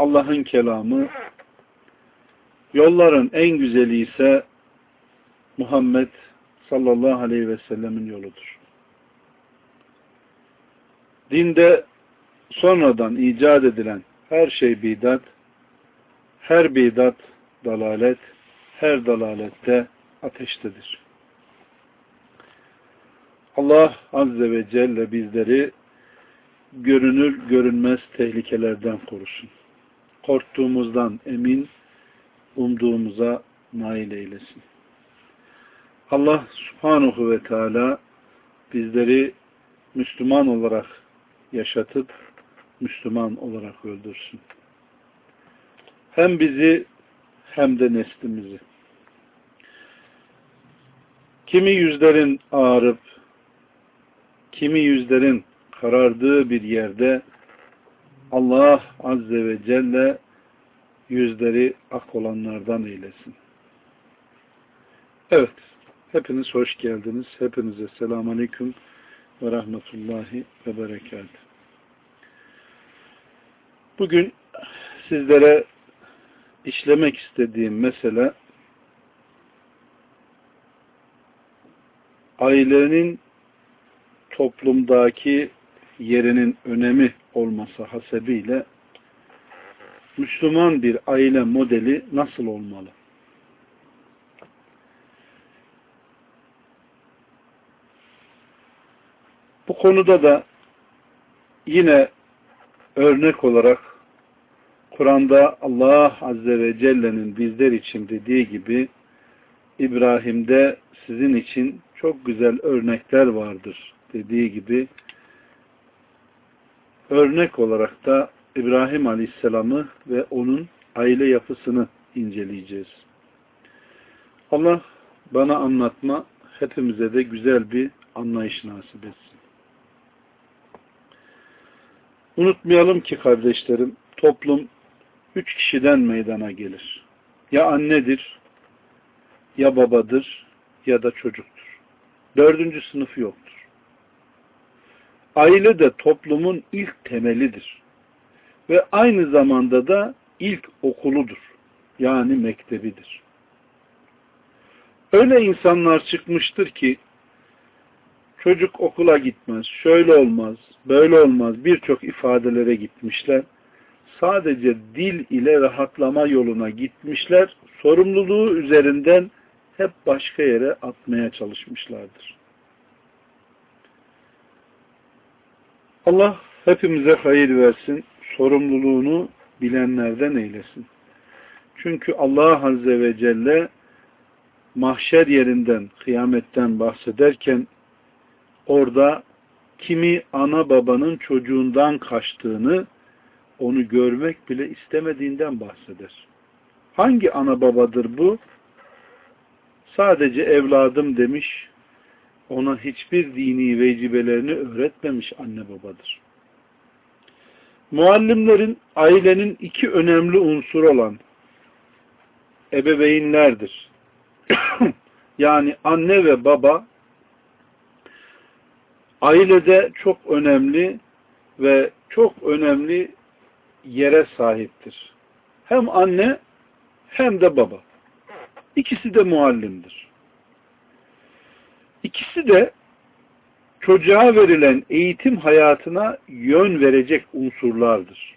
Allah'ın kelamı, yolların en güzeli ise Muhammed sallallahu aleyhi ve sellemin yoludur. Dinde sonradan icat edilen her şey bidat, her bidat dalalet, her dalalette ateştedir. Allah Azze ve Celle bizleri görünür görünmez tehlikelerden korusun korktuğumuzdan emin, umduğumuza nail eylesin. Allah subhanahu ve teala bizleri Müslüman olarak yaşatıp Müslüman olarak öldürsün. Hem bizi hem de neslimizi. Kimi yüzlerin ağırıp, kimi yüzlerin karardığı bir yerde Allah Azze ve Celle yüzleri ak olanlardan eylesin. Evet, hepiniz hoş geldiniz. Hepinize selamun aleyküm ve rahmetullahi ve berekat. Bugün sizlere işlemek istediğim mesele ailenin toplumdaki yerinin önemi olması hasebiyle Müslüman bir aile modeli nasıl olmalı? Bu konuda da yine örnek olarak Kur'an'da Allah Azze ve Celle'nin bizler için dediği gibi İbrahim'de sizin için çok güzel örnekler vardır dediği gibi örnek olarak da İbrahim Aleyhisselam'ı ve onun aile yapısını inceleyeceğiz. Allah bana anlatma, hepimize de güzel bir anlayış nasip etsin. Unutmayalım ki kardeşlerim, toplum üç kişiden meydana gelir. Ya annedir, ya babadır, ya da çocuktur. Dördüncü sınıfı yoktur. Aile de toplumun ilk temelidir. Ve aynı zamanda da ilk okuludur. Yani mektebidir. Öyle insanlar çıkmıştır ki çocuk okula gitmez, şöyle olmaz, böyle olmaz birçok ifadelere gitmişler. Sadece dil ile rahatlama yoluna gitmişler. Sorumluluğu üzerinden hep başka yere atmaya çalışmışlardır. Allah hepimize hayır versin, sorumluluğunu bilenlerden eylesin. Çünkü Allah Azze ve Celle mahşer yerinden, kıyametten bahsederken orada kimi ana babanın çocuğundan kaçtığını, onu görmek bile istemediğinden bahseder. Hangi ana babadır bu? Sadece evladım demiş, ona hiçbir dini vecibelerini öğretmemiş anne babadır. Muallimlerin ailenin iki önemli unsur olan ebeveynlerdir. yani anne ve baba ailede çok önemli ve çok önemli yere sahiptir. Hem anne hem de baba. İkisi de muallimdir. İkisi de çocuğa verilen eğitim hayatına yön verecek unsurlardır.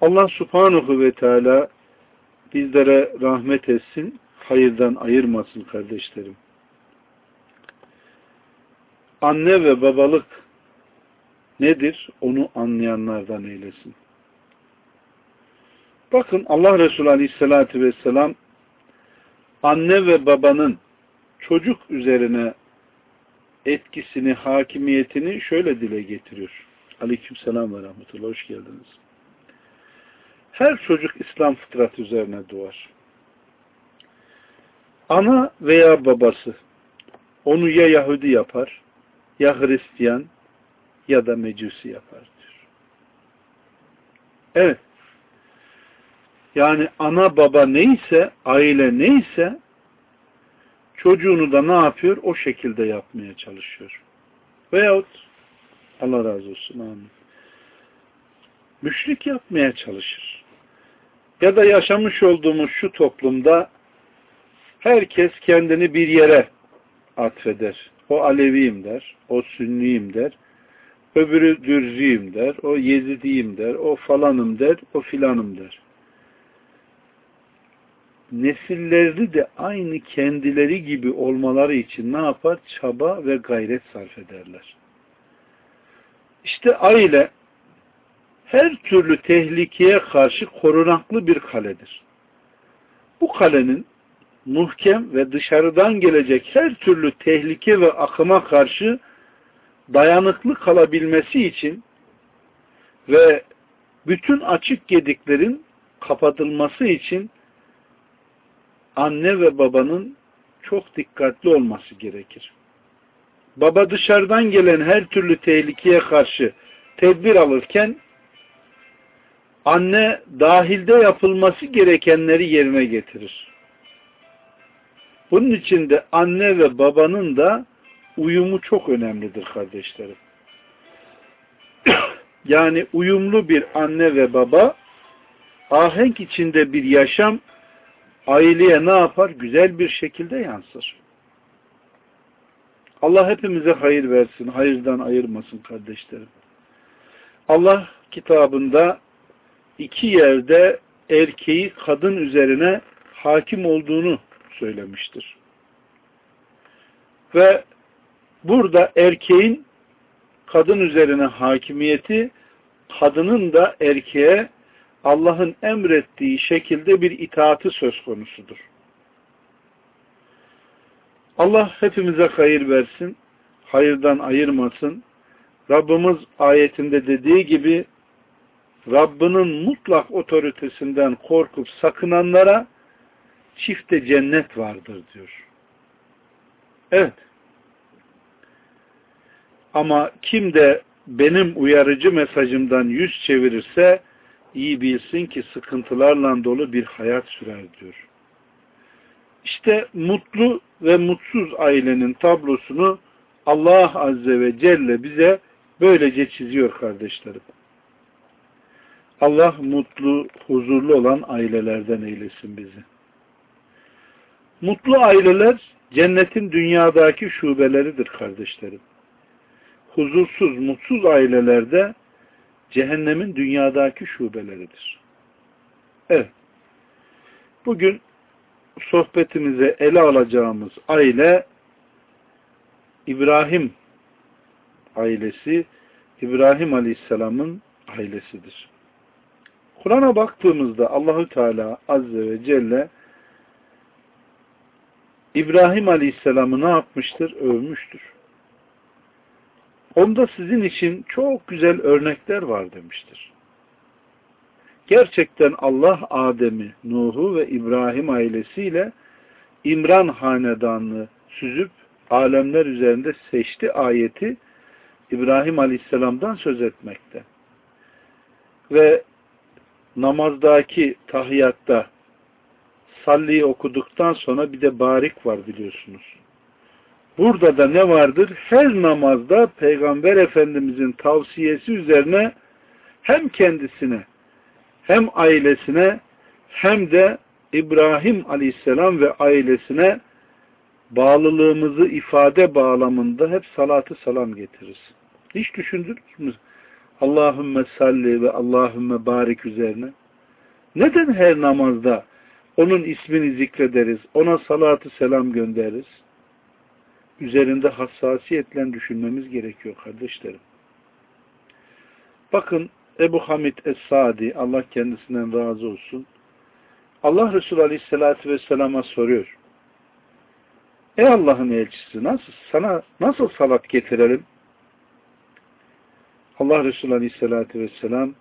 Allah subhanahu ve teala bizlere rahmet etsin, hayırdan ayırmasın kardeşlerim. Anne ve babalık nedir? Onu anlayanlardan eylesin. Bakın Allah Resulü Aleyhisselatü Vesselam anne ve babanın çocuk üzerine etkisini, hakimiyetini şöyle dile getiriyor. Aleyküm selam ve rahmetullah. Hoş geldiniz. Her çocuk İslam fıtratı üzerine doğar. Ana veya babası onu ya Yahudi yapar, ya Hristiyan ya da Mecusi yapar diyor. Evet. Yani ana baba neyse, aile neyse çocuğunu da ne yapıyor? O şekilde yapmaya çalışıyor. Veyahut Allah razı olsun amin. Müşrik yapmaya çalışır. Ya da yaşamış olduğumuz şu toplumda herkes kendini bir yere atfeder. O Aleviyim der, o Sünniyim der, öbürü Dürziyim der, o Yezidiyim der, o falanım der, o filanım der. Nesilleri de aynı kendileri gibi olmaları için ne yapar? Çaba ve gayret sarf ederler. İşte aile her türlü tehlikeye karşı korunaklı bir kaledir. Bu kalenin muhkem ve dışarıdan gelecek her türlü tehlike ve akıma karşı dayanıklı kalabilmesi için ve bütün açık gediklerin kapatılması için anne ve babanın çok dikkatli olması gerekir. Baba dışarıdan gelen her türlü tehlikeye karşı tedbir alırken anne dahilde yapılması gerekenleri yerine getirir. Bunun için de anne ve babanın da uyumu çok önemlidir kardeşlerim. yani uyumlu bir anne ve baba ahenk içinde bir yaşam aileye ne yapar? Güzel bir şekilde yansır. Allah hepimize hayır versin, hayırdan ayırmasın kardeşlerim. Allah kitabında iki yerde erkeği kadın üzerine hakim olduğunu söylemiştir. Ve burada erkeğin kadın üzerine hakimiyeti, kadının da erkeğe Allah'ın emrettiği şekilde bir itaati söz konusudur. Allah hepimize hayır versin, hayırdan ayırmasın. Rabbimiz ayetinde dediği gibi Rabbinin mutlak otoritesinden korkup sakınanlara çifte cennet vardır diyor. Evet. Ama kim de benim uyarıcı mesajımdan yüz çevirirse iyi bilsin ki sıkıntılarla dolu bir hayat sürer diyor. İşte mutlu ve mutsuz ailenin tablosunu Allah Azze ve Celle bize böylece çiziyor kardeşlerim. Allah mutlu, huzurlu olan ailelerden eylesin bizi. Mutlu aileler cennetin dünyadaki şubeleridir kardeşlerim. Huzursuz, mutsuz ailelerde cehennemin dünyadaki şubeleridir. Evet. Bugün sohbetimize ele alacağımız aile İbrahim ailesi İbrahim Aleyhisselam'ın ailesidir. Kur'an'a baktığımızda Allahü Teala Azze ve Celle İbrahim Aleyhisselam'ı ne yapmıştır? Övmüştür. Onda sizin için çok güzel örnekler var demiştir. Gerçekten Allah Adem'i, Nuh'u ve İbrahim ailesiyle İmran hanedanlığı süzüp alemler üzerinde seçti ayeti İbrahim Aleyhisselam'dan söz etmekte. Ve namazdaki tahiyatta salliyi okuduktan sonra bir de barik var biliyorsunuz. Burada da ne vardır? Her namazda Peygamber Efendimizin tavsiyesi üzerine hem kendisine hem ailesine hem de İbrahim Aleyhisselam ve ailesine bağlılığımızı ifade bağlamında hep salatı salam getiririz. Hiç düşündünüz mü? Allahümme salli ve Allahümme barik üzerine. Neden her namazda onun ismini zikrederiz, ona salatı selam göndeririz? Üzerinde hassasiyetle düşünmemiz gerekiyor kardeşlerim. Bakın Ebu Hamid Es-Sadi, Allah kendisinden razı olsun. Allah Resulü Aleyhisselatü Vesselam'a soruyor. Ey Allah'ın elçisi nasıl sana nasıl salat getirelim? Allah Resulü Aleyhisselatü Vesselam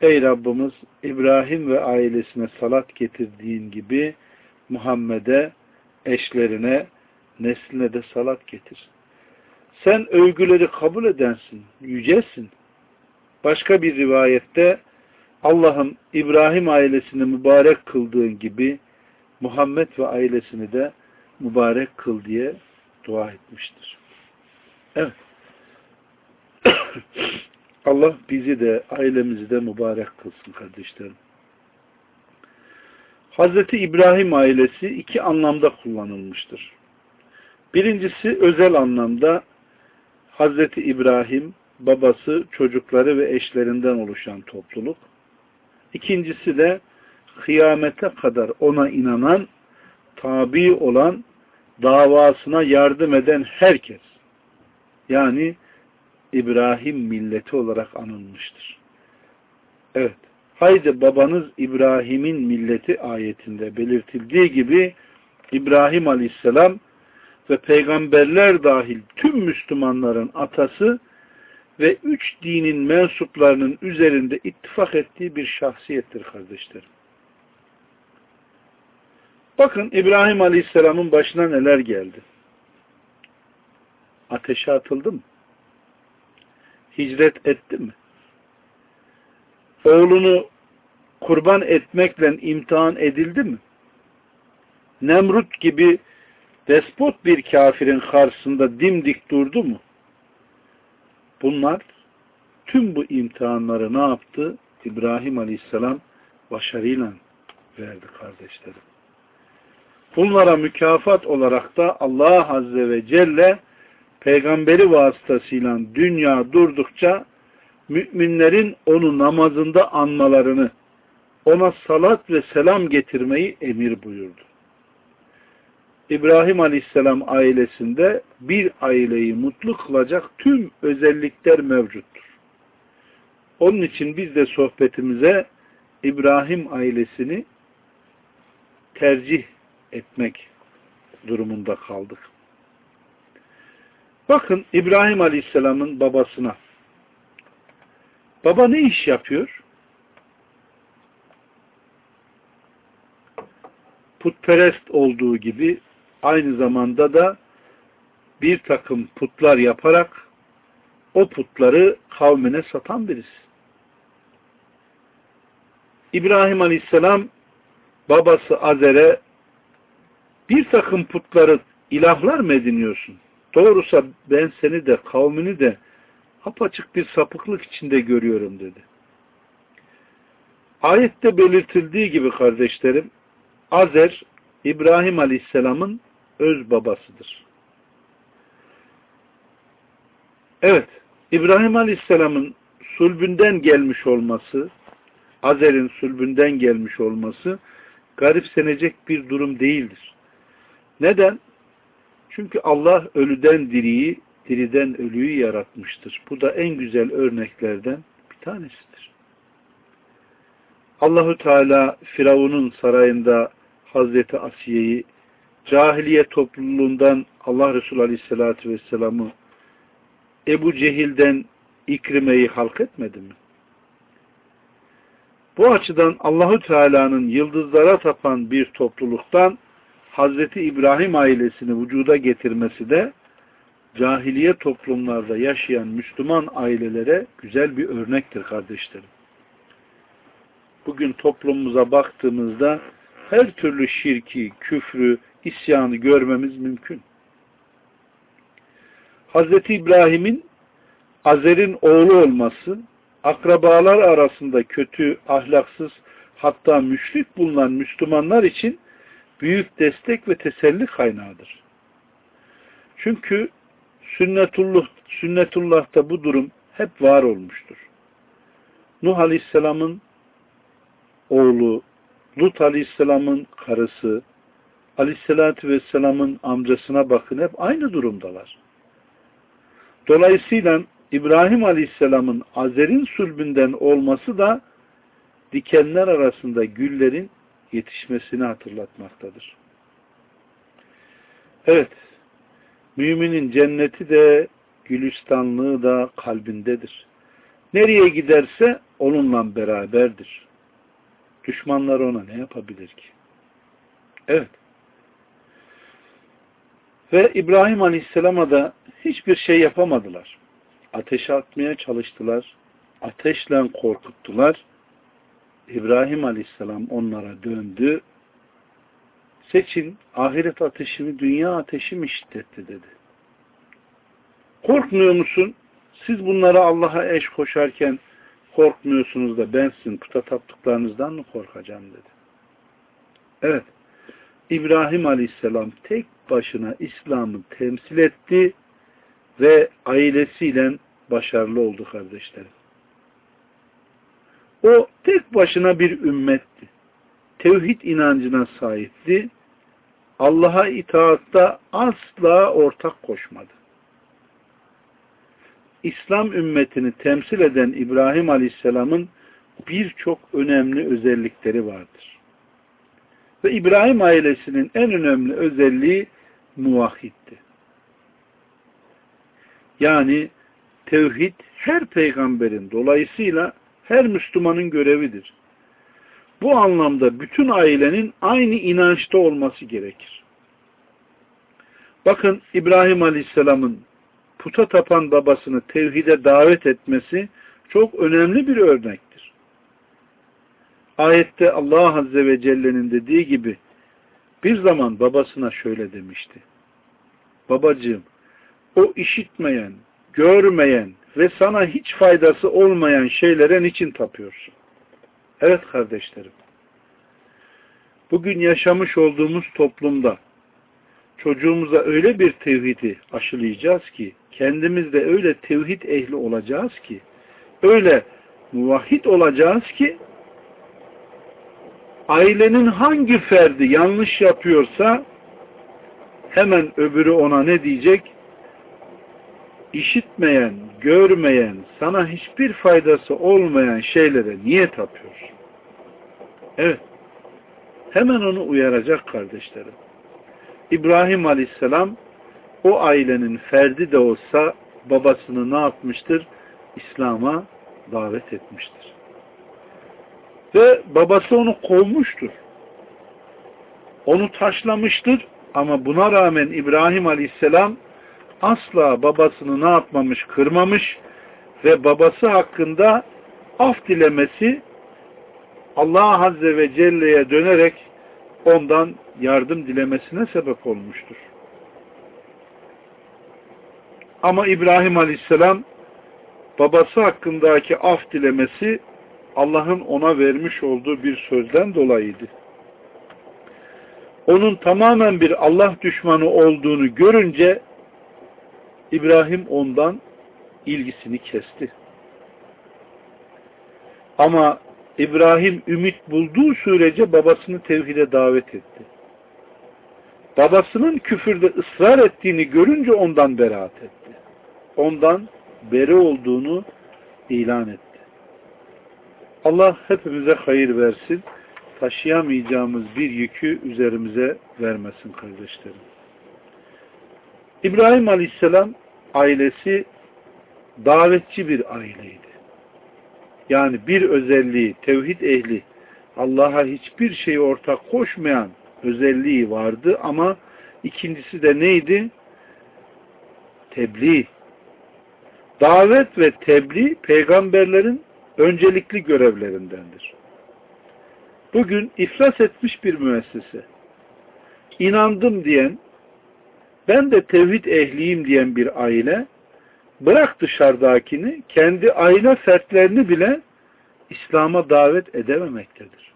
Ey Rabbimiz İbrahim ve ailesine salat getirdiğin gibi Muhammed'e, eşlerine, nesline de salat getir. Sen övgüleri kabul edensin, yücesin. Başka bir rivayette Allah'ım İbrahim ailesini mübarek kıldığın gibi Muhammed ve ailesini de mübarek kıl diye dua etmiştir. Evet. Allah bizi de ailemizi de mübarek kılsın kardeşlerim. Hazreti İbrahim ailesi iki anlamda kullanılmıştır. Birincisi özel anlamda Hazreti İbrahim, babası, çocukları ve eşlerinden oluşan topluluk. İkincisi de kıyamete kadar ona inanan, tabi olan, davasına yardım eden herkes. Yani İbrahim milleti olarak anılmıştır. Evet. Haydi babanız İbrahim'in milleti ayetinde belirtildiği gibi İbrahim aleyhisselam ve peygamberler dahil tüm Müslümanların atası ve üç dinin mensuplarının üzerinde ittifak ettiği bir şahsiyettir kardeşlerim. Bakın İbrahim Aleyhisselam'ın başına neler geldi. Ateşe atıldı mı? Hicret etti mi? Oğlunu kurban etmekle imtihan edildi mi? Nemrut gibi despot bir kafirin karşısında dimdik durdu mu? Bunlar tüm bu imtihanları ne yaptı? İbrahim Aleyhisselam başarıyla verdi kardeşlerim. Bunlara mükafat olarak da Allah Azze ve Celle peygamberi vasıtasıyla dünya durdukça müminlerin onu namazında anmalarını, ona salat ve selam getirmeyi emir buyurdu. İbrahim Aleyhisselam ailesinde bir aileyi mutlu kılacak tüm özellikler mevcuttur. Onun için biz de sohbetimize İbrahim ailesini tercih etmek durumunda kaldık. Bakın İbrahim Aleyhisselam'ın babasına. Baba ne iş yapıyor? Putperest olduğu gibi aynı zamanda da bir takım putlar yaparak o putları kavmine satan birisi. İbrahim Aleyhisselam babası Azer'e bir takım putları ilahlar mı ediniyorsun? Doğrusa ben seni de kavmini de apaçık bir sapıklık içinde görüyorum dedi. Ayette belirtildiği gibi kardeşlerim Azer İbrahim Aleyhisselam'ın öz babasıdır. Evet, İbrahim Aleyhisselam'ın sulbünden gelmiş olması, Azer'in sulbünden gelmiş olması garipsenecek bir durum değildir. Neden? Çünkü Allah ölüden diriyi, diriden ölüyü yaratmıştır. Bu da en güzel örneklerden bir tanesidir. Allahu Teala Firavun'un sarayında Hazreti Asiye'yi cahiliye topluluğundan Allah Resulü Aleyhisselatü Vesselam'ı Ebu Cehil'den İkrime'yi halk etmedi mi? Bu açıdan Allahu Teala'nın yıldızlara tapan bir topluluktan Hazreti İbrahim ailesini vücuda getirmesi de cahiliye toplumlarda yaşayan Müslüman ailelere güzel bir örnektir kardeşlerim. Bugün toplumumuza baktığımızda her türlü şirki, küfrü, isyanı görmemiz mümkün. Hazreti İbrahim'in Azer'in oğlu olması, akrabalar arasında kötü, ahlaksız, hatta müşrik bulunan Müslümanlar için büyük destek ve teselli kaynağıdır. Çünkü sünnetullah, sünnetullah'ta bu durum hep var olmuştur. Nuh Aleyhisselam'ın oğlu, Lut Aleyhisselam'ın karısı, Aleyhisselatü Vesselam'ın amcasına bakın hep aynı durumdalar. Dolayısıyla İbrahim Aleyhisselam'ın Azer'in sulbünden olması da dikenler arasında güllerin yetişmesini hatırlatmaktadır. Evet, müminin cenneti de gülistanlığı da kalbindedir. Nereye giderse onunla beraberdir. Düşmanlar ona ne yapabilir ki? Evet. Ve İbrahim Aleyhisselam'a da hiçbir şey yapamadılar. Ateşe atmaya çalıştılar. Ateşle korkuttular. İbrahim Aleyhisselam onlara döndü. Seçin ahiret ateşimi, dünya ateşimi şiddetti dedi. Korkmuyor musun? Siz bunlara Allah'a eş koşarken korkmuyorsunuz da ben sizin puta taptıklarınızdan mı korkacağım dedi. Evet. İbrahim Aleyhisselam tek başına İslam'ı temsil etti ve ailesiyle başarılı oldu kardeşlerim. O tek başına bir ümmetti. Tevhid inancına sahipti. Allah'a itaatta asla ortak koşmadı. İslam ümmetini temsil eden İbrahim Aleyhisselam'ın birçok önemli özellikleri vardır. Ve İbrahim ailesinin en önemli özelliği muvahhitti. Yani tevhid her peygamberin dolayısıyla her Müslümanın görevidir. Bu anlamda bütün ailenin aynı inançta olması gerekir. Bakın İbrahim Aleyhisselam'ın puta tapan babasını tevhide davet etmesi çok önemli bir örnektir. Ayette Allah Azze ve Celle'nin dediği gibi bir zaman babasına şöyle demişti. Babacığım o işitmeyen, görmeyen ve sana hiç faydası olmayan şeylere niçin tapıyorsun? Evet kardeşlerim. Bugün yaşamış olduğumuz toplumda çocuğumuza öyle bir tevhidi aşılayacağız ki kendimizde öyle tevhid ehli olacağız ki öyle muvahhid olacağız ki ailenin hangi ferdi yanlış yapıyorsa hemen öbürü ona ne diyecek? İşitmeyen, görmeyen, sana hiçbir faydası olmayan şeylere niye tapıyorsun? Evet. Hemen onu uyaracak kardeşlerim. İbrahim Aleyhisselam o ailenin ferdi de olsa babasını ne yapmıştır? İslam'a davet etmiştir. Ve babası onu kovmuştur. Onu taşlamıştır ama buna rağmen İbrahim Aleyhisselam asla babasını ne yapmamış, kırmamış ve babası hakkında af dilemesi Allah Azze ve Celle'ye dönerek ondan yardım dilemesine sebep olmuştur. Ama İbrahim Aleyhisselam babası hakkındaki af dilemesi Allah'ın ona vermiş olduğu bir sözden dolayıydı. Onun tamamen bir Allah düşmanı olduğunu görünce İbrahim ondan ilgisini kesti. Ama İbrahim ümit bulduğu sürece babasını tevhide davet etti. Babasının küfürde ısrar ettiğini görünce ondan beraat etti. Ondan beri olduğunu ilan etti. Allah hepimize hayır versin. Taşıyamayacağımız bir yükü üzerimize vermesin kardeşlerim. İbrahim Aleyhisselam ailesi davetçi bir aileydi. Yani bir özelliği, tevhid ehli, Allah'a hiçbir şey ortak koşmayan özelliği vardı ama ikincisi de neydi? Tebliğ. Davet ve tebliğ peygamberlerin öncelikli görevlerindendir. Bugün iflas etmiş bir müessese, inandım diyen, ben de tevhid ehliyim diyen bir aile, bırak dışarıdakini, kendi aile fertlerini bile İslam'a davet edememektedir.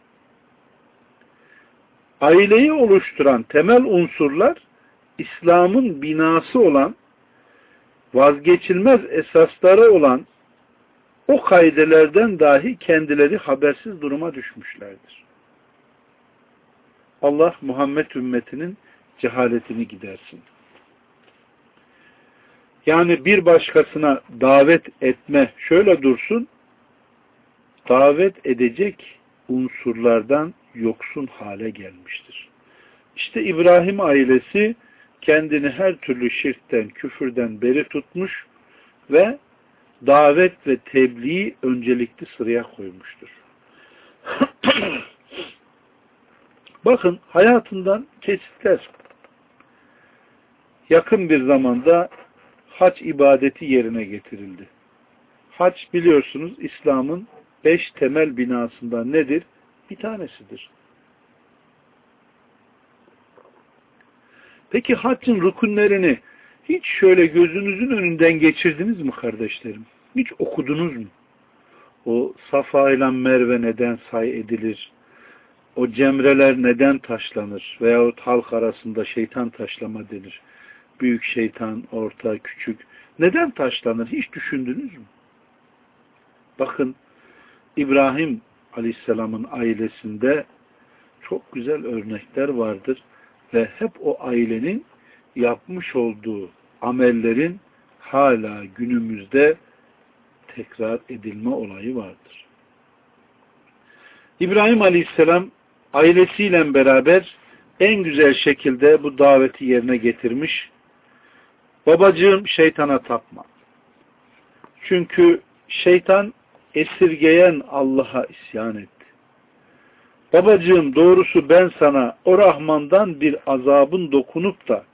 Aileyi oluşturan temel unsurlar, İslam'ın binası olan, vazgeçilmez esasları olan o kaidelerden dahi kendileri habersiz duruma düşmüşlerdir. Allah Muhammed ümmetinin cehaletini gidersin. Yani bir başkasına davet etme şöyle dursun, davet edecek unsurlardan yoksun hale gelmiştir. İşte İbrahim ailesi kendini her türlü şirkten, küfürden beri tutmuş ve davet ve tebliği öncelikli sıraya koymuştur. Bakın hayatından kesitler. Yakın bir zamanda hac ibadeti yerine getirildi. Hac biliyorsunuz İslam'ın beş temel binasından nedir? Bir tanesidir. Peki haccın rükunlerini hiç şöyle gözünüzün önünden geçirdiniz mi kardeşlerim? Hiç okudunuz mu? O Safa ile Merve neden say edilir? O cemreler neden taşlanır? Veyahut halk arasında şeytan taşlama denir. Büyük şeytan, orta, küçük. Neden taşlanır? Hiç düşündünüz mü? Bakın İbrahim Aleyhisselam'ın ailesinde çok güzel örnekler vardır ve hep o ailenin yapmış olduğu amellerin hala günümüzde tekrar edilme olayı vardır. İbrahim Aleyhisselam ailesiyle beraber en güzel şekilde bu daveti yerine getirmiş. Babacığım şeytana tapma. Çünkü şeytan esirgeyen Allah'a isyan etti. Babacığım doğrusu ben sana o Rahman'dan bir azabın dokunup da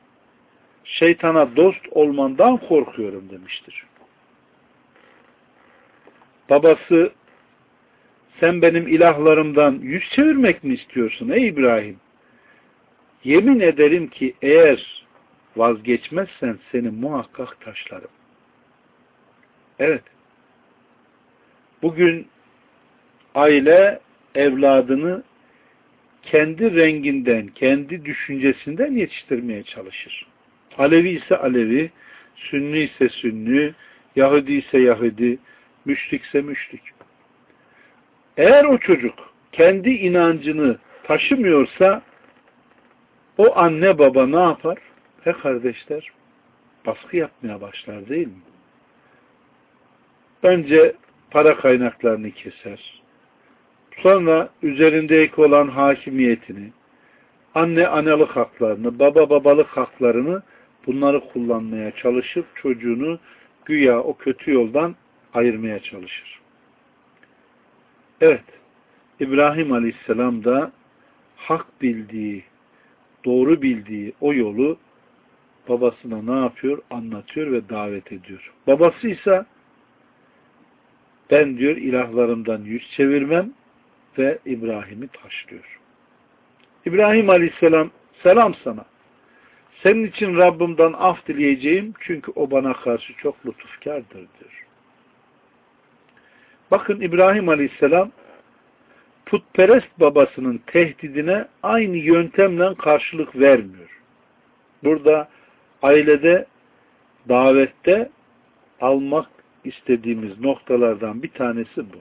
şeytana dost olmandan korkuyorum demiştir. Babası sen benim ilahlarımdan yüz çevirmek mi istiyorsun ey İbrahim? Yemin ederim ki eğer vazgeçmezsen seni muhakkak taşlarım. Evet. Bugün aile evladını kendi renginden, kendi düşüncesinden yetiştirmeye çalışır. Alevi ise Alevi, Sünni ise Sünni, Yahudi ise Yahudi, müşrik ise müşrik. Eğer o çocuk kendi inancını taşımıyorsa o anne baba ne yapar? He kardeşler baskı yapmaya başlar değil mi? Önce para kaynaklarını keser. Sonra üzerindeki olan hakimiyetini, anne analık haklarını, baba babalık haklarını bunları kullanmaya çalışıp çocuğunu güya o kötü yoldan ayırmaya çalışır. Evet, İbrahim Aleyhisselam da hak bildiği, doğru bildiği o yolu babasına ne yapıyor? Anlatıyor ve davet ediyor. Babası ise ben diyor ilahlarımdan yüz çevirmem ve İbrahim'i taşlıyor. İbrahim Aleyhisselam selam sana. Senin için Rabbimden af dileyeceğim çünkü o bana karşı çok lütufkardır diyor. Bakın İbrahim Aleyhisselam putperest babasının tehdidine aynı yöntemle karşılık vermiyor. Burada ailede davette almak istediğimiz noktalardan bir tanesi bu.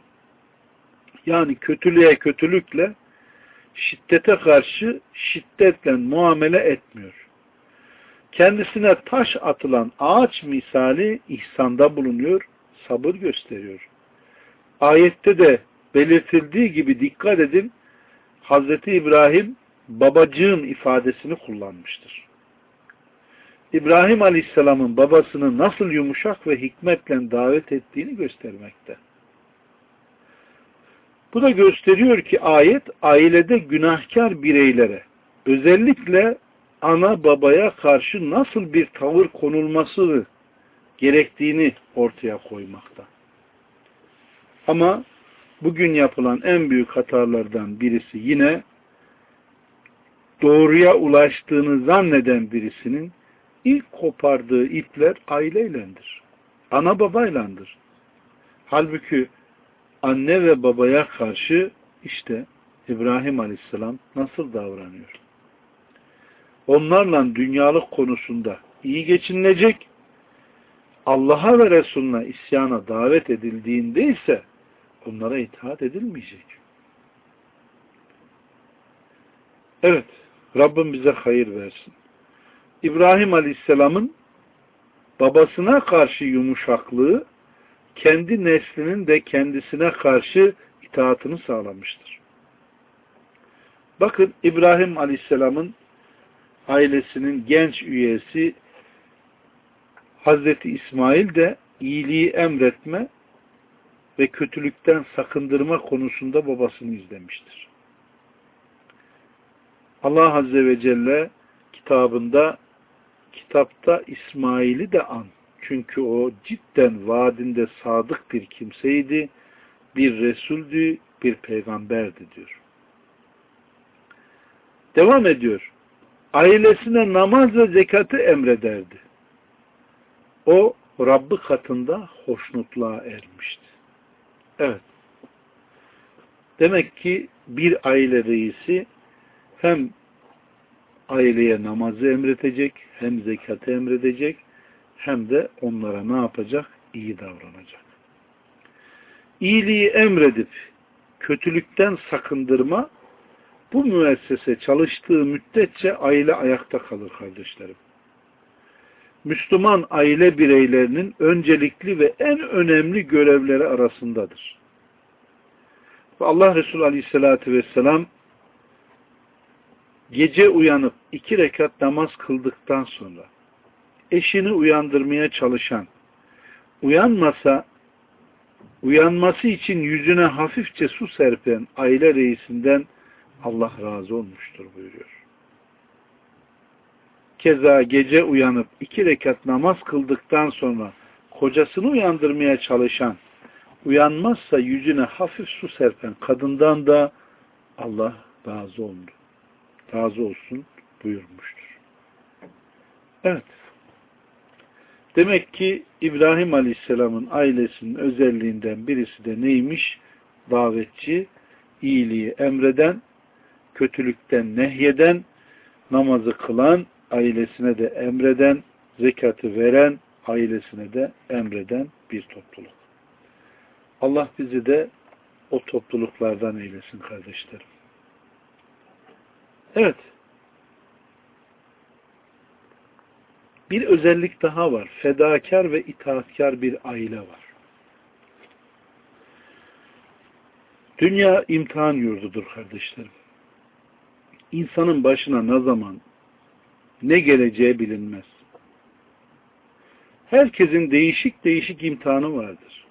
Yani kötülüğe kötülükle şiddete karşı şiddetle muamele etmiyor. Kendisine taş atılan ağaç misali ihsanda bulunuyor, sabır gösteriyor. Ayette de belirtildiği gibi dikkat edin, Hazreti İbrahim babacığım ifadesini kullanmıştır. İbrahim Aleyhisselam'ın babasını nasıl yumuşak ve hikmetle davet ettiğini göstermekte. Bu da gösteriyor ki ayet ailede günahkar bireylere özellikle ana babaya karşı nasıl bir tavır konulması gerektiğini ortaya koymakta. Ama bugün yapılan en büyük hatalardan birisi yine doğruya ulaştığını zanneden birisinin ilk kopardığı ipler aileylendir. Ana babaylandır. Halbuki anne ve babaya karşı işte İbrahim Aleyhisselam nasıl davranıyor? Onlarla dünyalık konusunda iyi geçinilecek, Allah'a ve Resulüne isyana davet edildiğinde ise onlara itaat edilmeyecek. Evet, Rabbim bize hayır versin. İbrahim Aleyhisselam'ın babasına karşı yumuşaklığı kendi neslinin de kendisine karşı itaatını sağlamıştır. Bakın İbrahim Aleyhisselam'ın ailesinin genç üyesi Hazreti İsmail de iyiliği emretme ve kötülükten sakındırma konusunda babasını izlemiştir. Allah Azze ve Celle kitabında kitapta İsmail'i de an. Çünkü o cidden vaadinde sadık bir kimseydi, bir Resuldü, bir peygamberdi diyor. Devam ediyor. Ailesine namaz ve zekatı emrederdi. O Rabbi katında hoşnutluğa ermişti. Evet. Demek ki bir aile reisi hem aileye namazı emredecek, hem zekatı emredecek, hem de onlara ne yapacak? İyi davranacak. İyiliği emredip kötülükten sakındırma bu müessese çalıştığı müddetçe aile ayakta kalır kardeşlerim. Müslüman aile bireylerinin öncelikli ve en önemli görevleri arasındadır. Ve Allah Resulü Aleyhisselatü Vesselam gece uyanıp iki rekat namaz kıldıktan sonra eşini uyandırmaya çalışan, uyanmasa uyanması için yüzüne hafifçe su serpen aile reisinden Allah razı olmuştur buyuruyor. Keza gece uyanıp iki rekat namaz kıldıktan sonra kocasını uyandırmaya çalışan, uyanmazsa yüzüne hafif su serpen kadından da Allah razı oldu. Razı olsun buyurmuştur. Evet. Demek ki İbrahim Aleyhisselam'ın ailesinin özelliğinden birisi de neymiş? Davetçi, iyiliği emreden, kötülükten nehyeden, namazı kılan, ailesine de emreden, zekatı veren, ailesine de emreden bir topluluk. Allah bizi de o topluluklardan eylesin kardeşlerim. Evet. Bir özellik daha var. Fedakar ve itaatkar bir aile var. Dünya imtihan yurdudur kardeşlerim. İnsanın başına ne zaman ne geleceği bilinmez. Herkesin değişik değişik imtihanı vardır.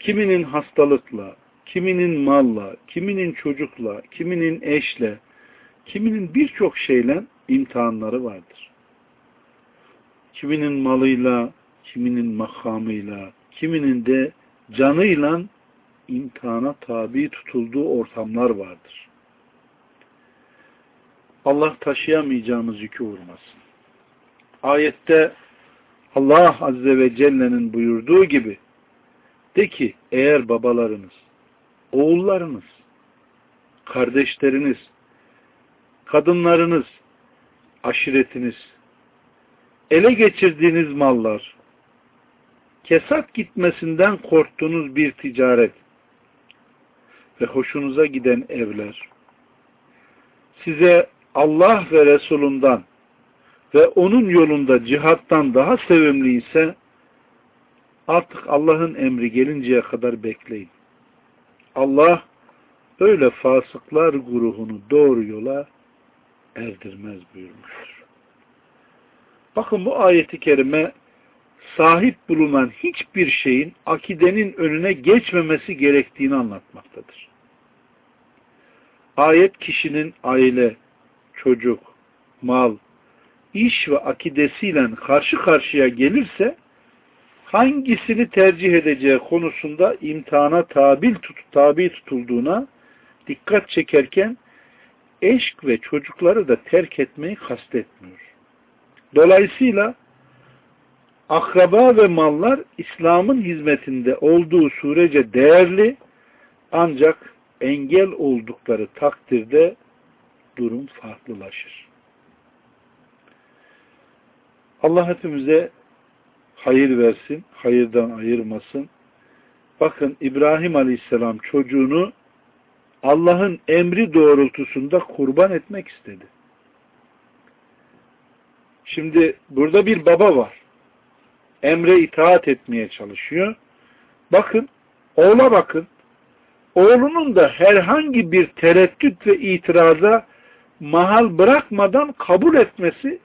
Kiminin hastalıkla, kiminin malla, kiminin çocukla, kiminin eşle, kiminin birçok şeyle imtihanları vardır. Kiminin malıyla, kiminin makamıyla, kiminin de canıyla imtihana tabi tutulduğu ortamlar vardır. Allah taşıyamayacağımız yükü vurmasın. Ayette Allah Azze ve Celle'nin buyurduğu gibi de ki eğer babalarınız, oğullarınız, kardeşleriniz, kadınlarınız, aşiretiniz, ele geçirdiğiniz mallar, kesat gitmesinden korktuğunuz bir ticaret ve hoşunuza giden evler, size Allah ve Resulundan ve onun yolunda cihattan daha sevimli ise artık Allah'ın emri gelinceye kadar bekleyin. Allah öyle fasıklar grubunu doğru yola erdirmez buyurmuştur. Bakın bu ayeti kerime sahip bulunan hiçbir şeyin akidenin önüne geçmemesi gerektiğini anlatmaktadır. Ayet kişinin aile, çocuk, mal, iş ve akidesiyle karşı karşıya gelirse hangisini tercih edeceği konusunda imtihana tabi, tut, tabi tutulduğuna dikkat çekerken eşk ve çocukları da terk etmeyi kastetmiyor. Dolayısıyla akraba ve mallar İslam'ın hizmetinde olduğu sürece değerli ancak engel oldukları takdirde durum farklılaşır. Allah hepimize hayır versin, hayırdan ayırmasın. Bakın İbrahim Aleyhisselam çocuğunu Allah'ın emri doğrultusunda kurban etmek istedi. Şimdi burada bir baba var. Emre itaat etmeye çalışıyor. Bakın, oğla bakın. Oğlunun da herhangi bir tereddüt ve itiraza mahal bırakmadan kabul etmesi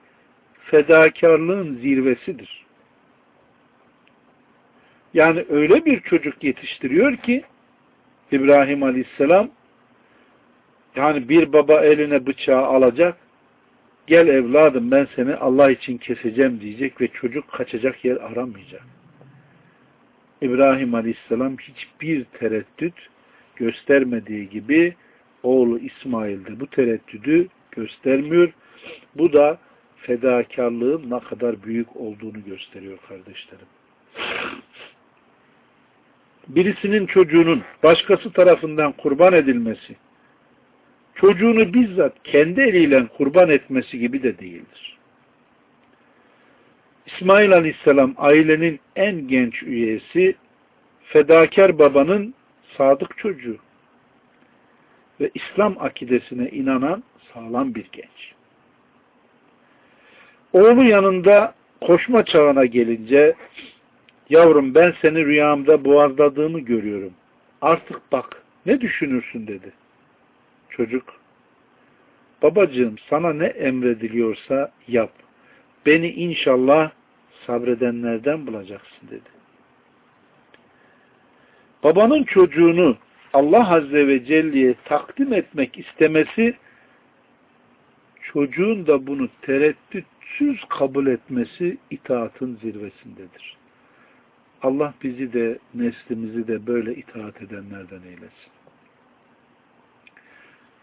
fedakarlığın zirvesidir. Yani öyle bir çocuk yetiştiriyor ki İbrahim Aleyhisselam yani bir baba eline bıçağı alacak gel evladım ben seni Allah için keseceğim diyecek ve çocuk kaçacak yer aramayacak. İbrahim Aleyhisselam hiçbir tereddüt göstermediği gibi oğlu İsmail de bu tereddüdü göstermiyor. Bu da fedakarlığın ne kadar büyük olduğunu gösteriyor kardeşlerim. Birisinin çocuğunun başkası tarafından kurban edilmesi, çocuğunu bizzat kendi eliyle kurban etmesi gibi de değildir. İsmail Aleyhisselam ailenin en genç üyesi, fedakar babanın sadık çocuğu ve İslam akidesine inanan sağlam bir genç. Oğlu yanında koşma çağına gelince yavrum ben seni rüyamda boğazladığımı görüyorum. Artık bak ne düşünürsün dedi. Çocuk babacığım sana ne emrediliyorsa yap. Beni inşallah sabredenlerden bulacaksın dedi. Babanın çocuğunu Allah Azze ve Celle'ye takdim etmek istemesi çocuğun da bunu tereddütsüz kabul etmesi itaatın zirvesindedir. Allah bizi de neslimizi de böyle itaat edenlerden eylesin.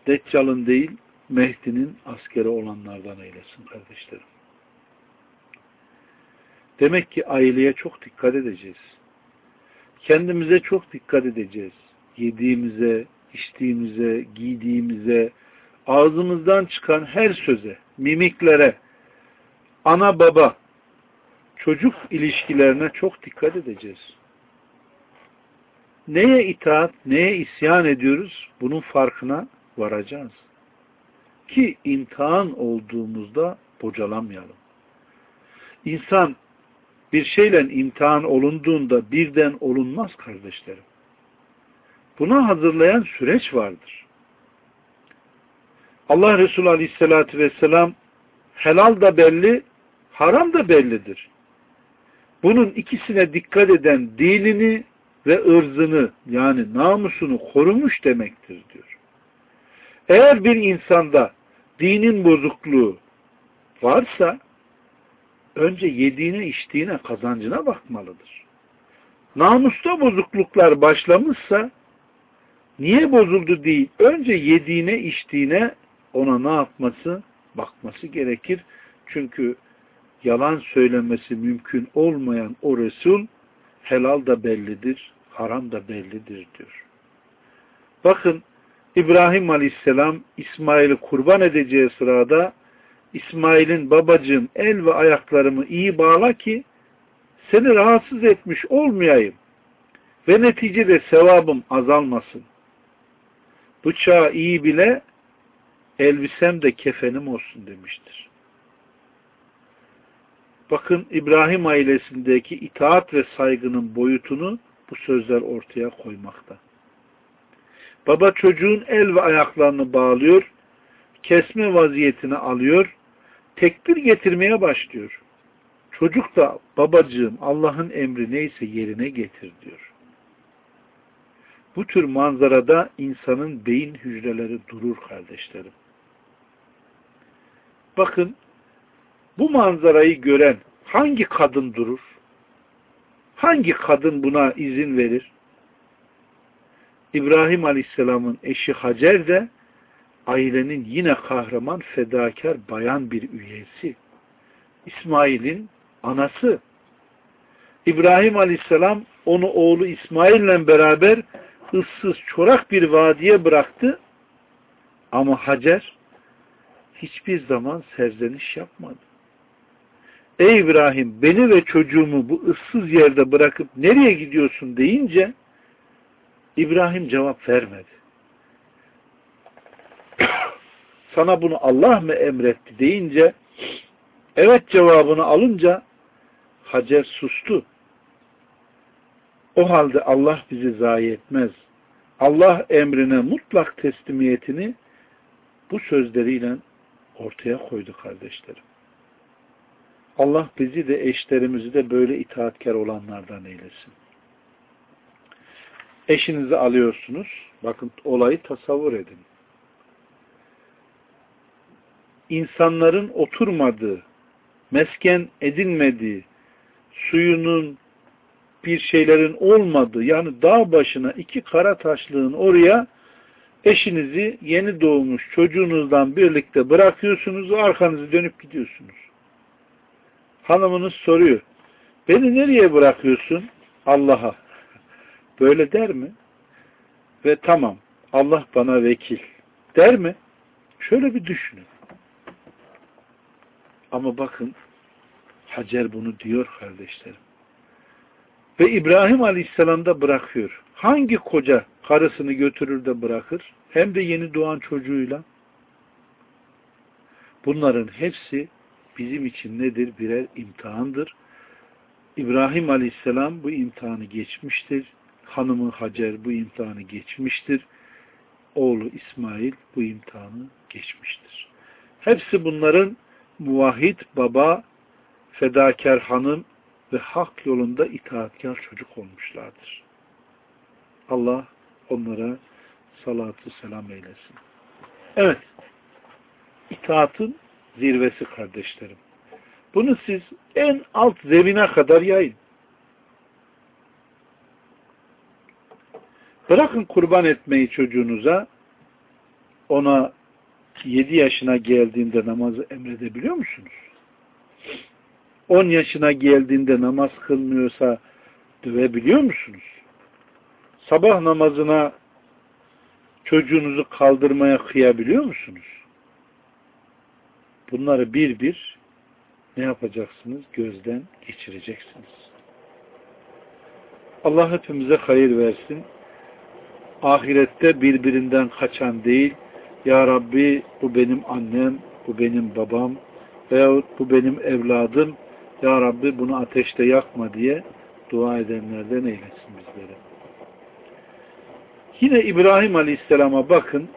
Deccal'ın değil Mehdi'nin askeri olanlardan eylesin kardeşlerim. Demek ki aileye çok dikkat edeceğiz. Kendimize çok dikkat edeceğiz. Yediğimize, içtiğimize, giydiğimize, ağzımızdan çıkan her söze, mimiklere, ana baba, çocuk ilişkilerine çok dikkat edeceğiz. Neye itaat, neye isyan ediyoruz bunun farkına varacağız. Ki imtihan olduğumuzda bocalamayalım. İnsan bir şeyle imtihan olunduğunda birden olunmaz kardeşlerim. Buna hazırlayan süreç vardır. Allah Resulü Aleyhisselatü Vesselam helal da belli, haram da bellidir. Bunun ikisine dikkat eden dinini ve ırzını yani namusunu korumuş demektir diyor. Eğer bir insanda dinin bozukluğu varsa önce yediğine içtiğine kazancına bakmalıdır. Namusta bozukluklar başlamışsa niye bozuldu değil önce yediğine içtiğine ona ne yapması bakması gerekir. Çünkü yalan söylemesi mümkün olmayan o Resul helal da bellidir, haram da bellidir diyor. Bakın İbrahim Aleyhisselam İsmail'i kurban edeceği sırada İsmail'in babacığım el ve ayaklarımı iyi bağla ki seni rahatsız etmiş olmayayım ve neticede sevabım azalmasın. Bıçağı iyi bile elbisem de kefenim olsun demiştir. Bakın İbrahim ailesindeki itaat ve saygının boyutunu bu sözler ortaya koymakta. Baba çocuğun el ve ayaklarını bağlıyor, kesme vaziyetine alıyor, tekbir getirmeye başlıyor. Çocuk da babacığım Allah'ın emri neyse yerine getir diyor. Bu tür manzarada insanın beyin hücreleri durur kardeşlerim. Bakın bu manzarayı gören hangi kadın durur? Hangi kadın buna izin verir? İbrahim Aleyhisselam'ın eşi Hacer de ailenin yine kahraman fedakar bayan bir üyesi. İsmail'in anası. İbrahim Aleyhisselam onu oğlu İsmail'le beraber ıssız çorak bir vadiye bıraktı. Ama Hacer hiçbir zaman serzeniş yapmadı. Ey İbrahim beni ve çocuğumu bu ıssız yerde bırakıp nereye gidiyorsun deyince İbrahim cevap vermedi. Sana bunu Allah mı emretti deyince evet cevabını alınca Hacer sustu. O halde Allah bizi zayi etmez. Allah emrine mutlak teslimiyetini bu sözleriyle ortaya koydu kardeşlerim. Allah bizi de eşlerimizi de böyle itaatkar olanlardan eylesin. Eşinizi alıyorsunuz. Bakın olayı tasavvur edin. İnsanların oturmadığı, mesken edinmediği, suyunun bir şeylerin olmadığı, yani dağ başına iki kara taşlığın oraya eşinizi yeni doğmuş çocuğunuzdan birlikte bırakıyorsunuz arkanızı dönüp gidiyorsunuz. Hanımınız soruyor. Beni nereye bırakıyorsun? Allah'a. Böyle der mi? Ve tamam Allah bana vekil der mi? Şöyle bir düşünün. Ama bakın Hacer bunu diyor kardeşlerim. Ve İbrahim Aleyhisselam da bırakıyor. Hangi koca karısını götürür de bırakır? Hem de yeni doğan çocuğuyla. Bunların hepsi bizim için nedir? Birer imtihandır. İbrahim Aleyhisselam bu imtihanı geçmiştir. Hanımı Hacer bu imtihanı geçmiştir. Oğlu İsmail bu imtihanı geçmiştir. Hepsi bunların muvahhid baba, fedakar hanım ve hak yolunda itaatkar çocuk olmuşlardır. Allah onlara salatü selam eylesin. Evet, itaatın zirvesi kardeşlerim. Bunu siz en alt zemine kadar yayın. Bırakın kurban etmeyi çocuğunuza, ona 7 yaşına geldiğinde namazı emredebiliyor musunuz? 10 yaşına geldiğinde namaz kılmıyorsa dövebiliyor musunuz? Sabah namazına çocuğunuzu kaldırmaya kıyabiliyor musunuz? Bunları bir bir ne yapacaksınız? Gözden geçireceksiniz. Allah hepimize hayır versin. Ahirette birbirinden kaçan değil, Ya Rabbi bu benim annem, bu benim babam veyahut bu benim evladım, Ya Rabbi bunu ateşte yakma diye dua edenlerden eylesin bizleri. Yine İbrahim Aleyhisselam'a bakın,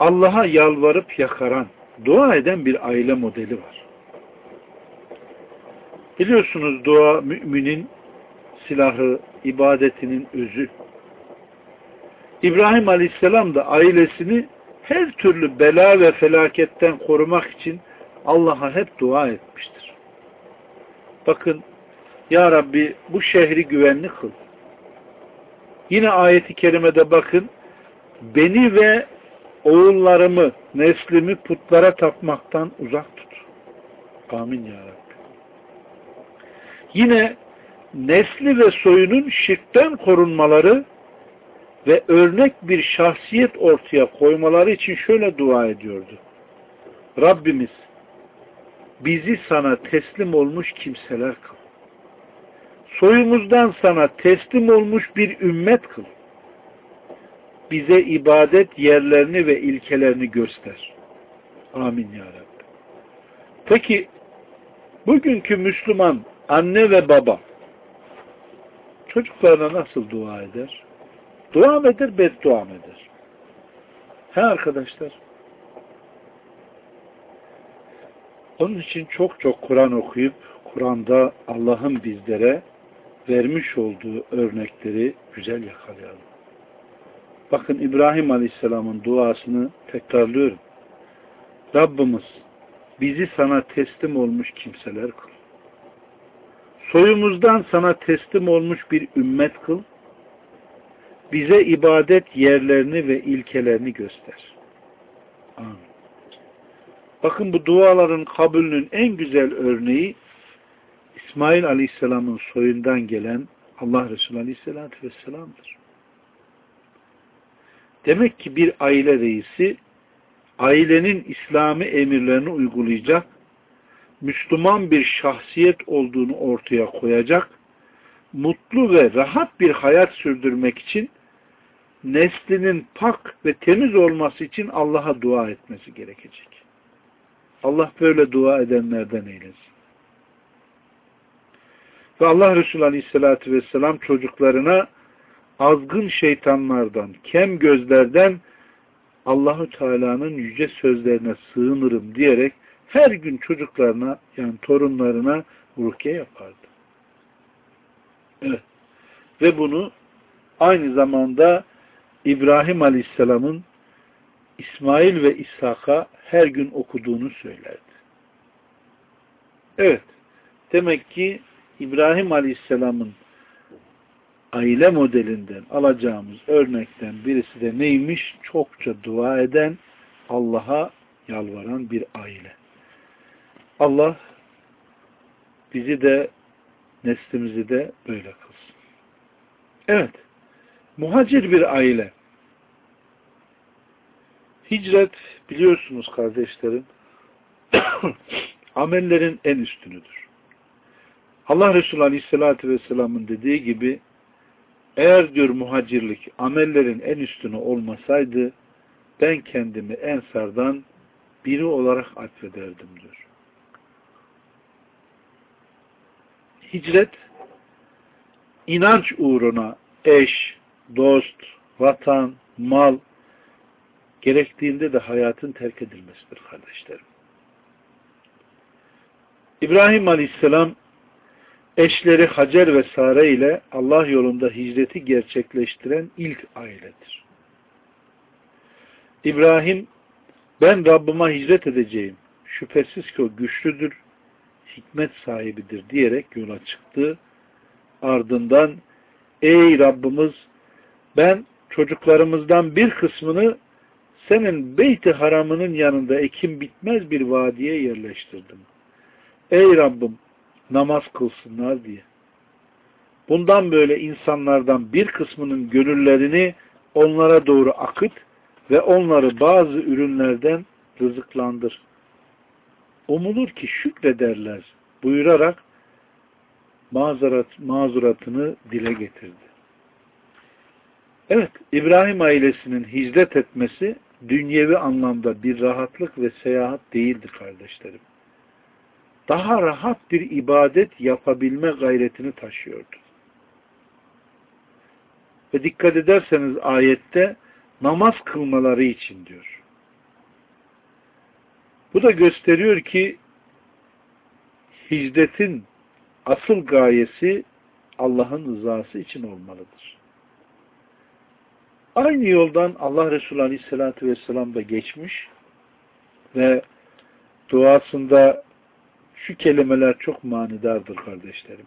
Allah'a yalvarıp yakaran, dua eden bir aile modeli var. Biliyorsunuz dua müminin silahı, ibadetinin özü. İbrahim Aleyhisselam da ailesini her türlü bela ve felaketten korumak için Allah'a hep dua etmiştir. Bakın Ya Rabbi bu şehri güvenli kıl. Yine ayeti kerimede bakın beni ve oğullarımı, neslimi putlara tapmaktan uzak tut. Amin ya Rabbi. Yine nesli ve soyunun şirkten korunmaları ve örnek bir şahsiyet ortaya koymaları için şöyle dua ediyordu. Rabbimiz bizi sana teslim olmuş kimseler kıl. Soyumuzdan sana teslim olmuş bir ümmet kıl. Bize ibadet yerlerini ve ilkelerini göster. Amin ya Rabbi. Peki bugünkü Müslüman anne ve baba çocuklarına nasıl dua eder? Dua mı eder, beddua mı eder? He arkadaşlar. Onun için çok çok Kur'an okuyup Kur'an'da Allah'ın bizlere vermiş olduğu örnekleri güzel yakalayalım. Bakın İbrahim Aleyhisselam'ın duasını tekrarlıyorum. Rabbimiz bizi sana teslim olmuş kimseler kıl. Soyumuzdan sana teslim olmuş bir ümmet kıl. Bize ibadet yerlerini ve ilkelerini göster. Amin. Bakın bu duaların kabulünün en güzel örneği İsmail Aleyhisselam'ın soyundan gelen Allah Resulü Aleyhisselatü Vesselam'dır. Demek ki bir aile reisi ailenin İslami emirlerini uygulayacak, Müslüman bir şahsiyet olduğunu ortaya koyacak, mutlu ve rahat bir hayat sürdürmek için neslinin pak ve temiz olması için Allah'a dua etmesi gerekecek. Allah böyle dua edenlerden eylesin. Ve Allah Resulü Aleyhisselatü Vesselam çocuklarına azgın şeytanlardan, kem gözlerden Allahü Teala'nın yüce sözlerine sığınırım diyerek her gün çocuklarına yani torunlarına rukiye yapardı. Evet. Ve bunu aynı zamanda İbrahim Aleyhisselam'ın İsmail ve İshak'a her gün okuduğunu söylerdi. Evet. Demek ki İbrahim Aleyhisselam'ın aile modelinden alacağımız örnekten birisi de neymiş? Çokça dua eden, Allah'a yalvaran bir aile. Allah bizi de neslimizi de böyle kılsın. Evet. Muhacir bir aile. Hicret biliyorsunuz kardeşlerim amellerin en üstünüdür. Allah Resulü Aleyhisselatü Vesselam'ın dediği gibi eğer diyor muhacirlik amellerin en üstünü olmasaydı ben kendimi ensardan biri olarak atfederdim diyor. Hicret inanç uğruna eş, dost, vatan, mal gerektiğinde de hayatın terk edilmesidir kardeşlerim. İbrahim Aleyhisselam eşleri Hacer ve Sare ile Allah yolunda hicreti gerçekleştiren ilk ailedir. İbrahim ben Rabbıma hicret edeceğim. Şüphesiz ki o güçlüdür, hikmet sahibidir diyerek yola çıktı. Ardından ey Rabbimiz ben çocuklarımızdan bir kısmını senin beyti haramının yanında ekim bitmez bir vadiye yerleştirdim. Ey Rabbim namaz kılsınlar diye. Bundan böyle insanlardan bir kısmının gönüllerini onlara doğru akıt ve onları bazı ürünlerden rızıklandır. Umulur ki şükrederler buyurarak mazurat, mazuratını dile getirdi. Evet, İbrahim ailesinin hicret etmesi dünyevi anlamda bir rahatlık ve seyahat değildi kardeşlerim. Daha rahat bir ibadet yapabilme gayretini taşıyordu. Ve dikkat ederseniz ayette namaz kılmaları için diyor. Bu da gösteriyor ki hicretin asıl gayesi Allah'ın rızası için olmalıdır. Aynı yoldan Allah Resulü Aleyhisselatü Vesselam da geçmiş ve duasında şu kelimeler çok manidardır kardeşlerim.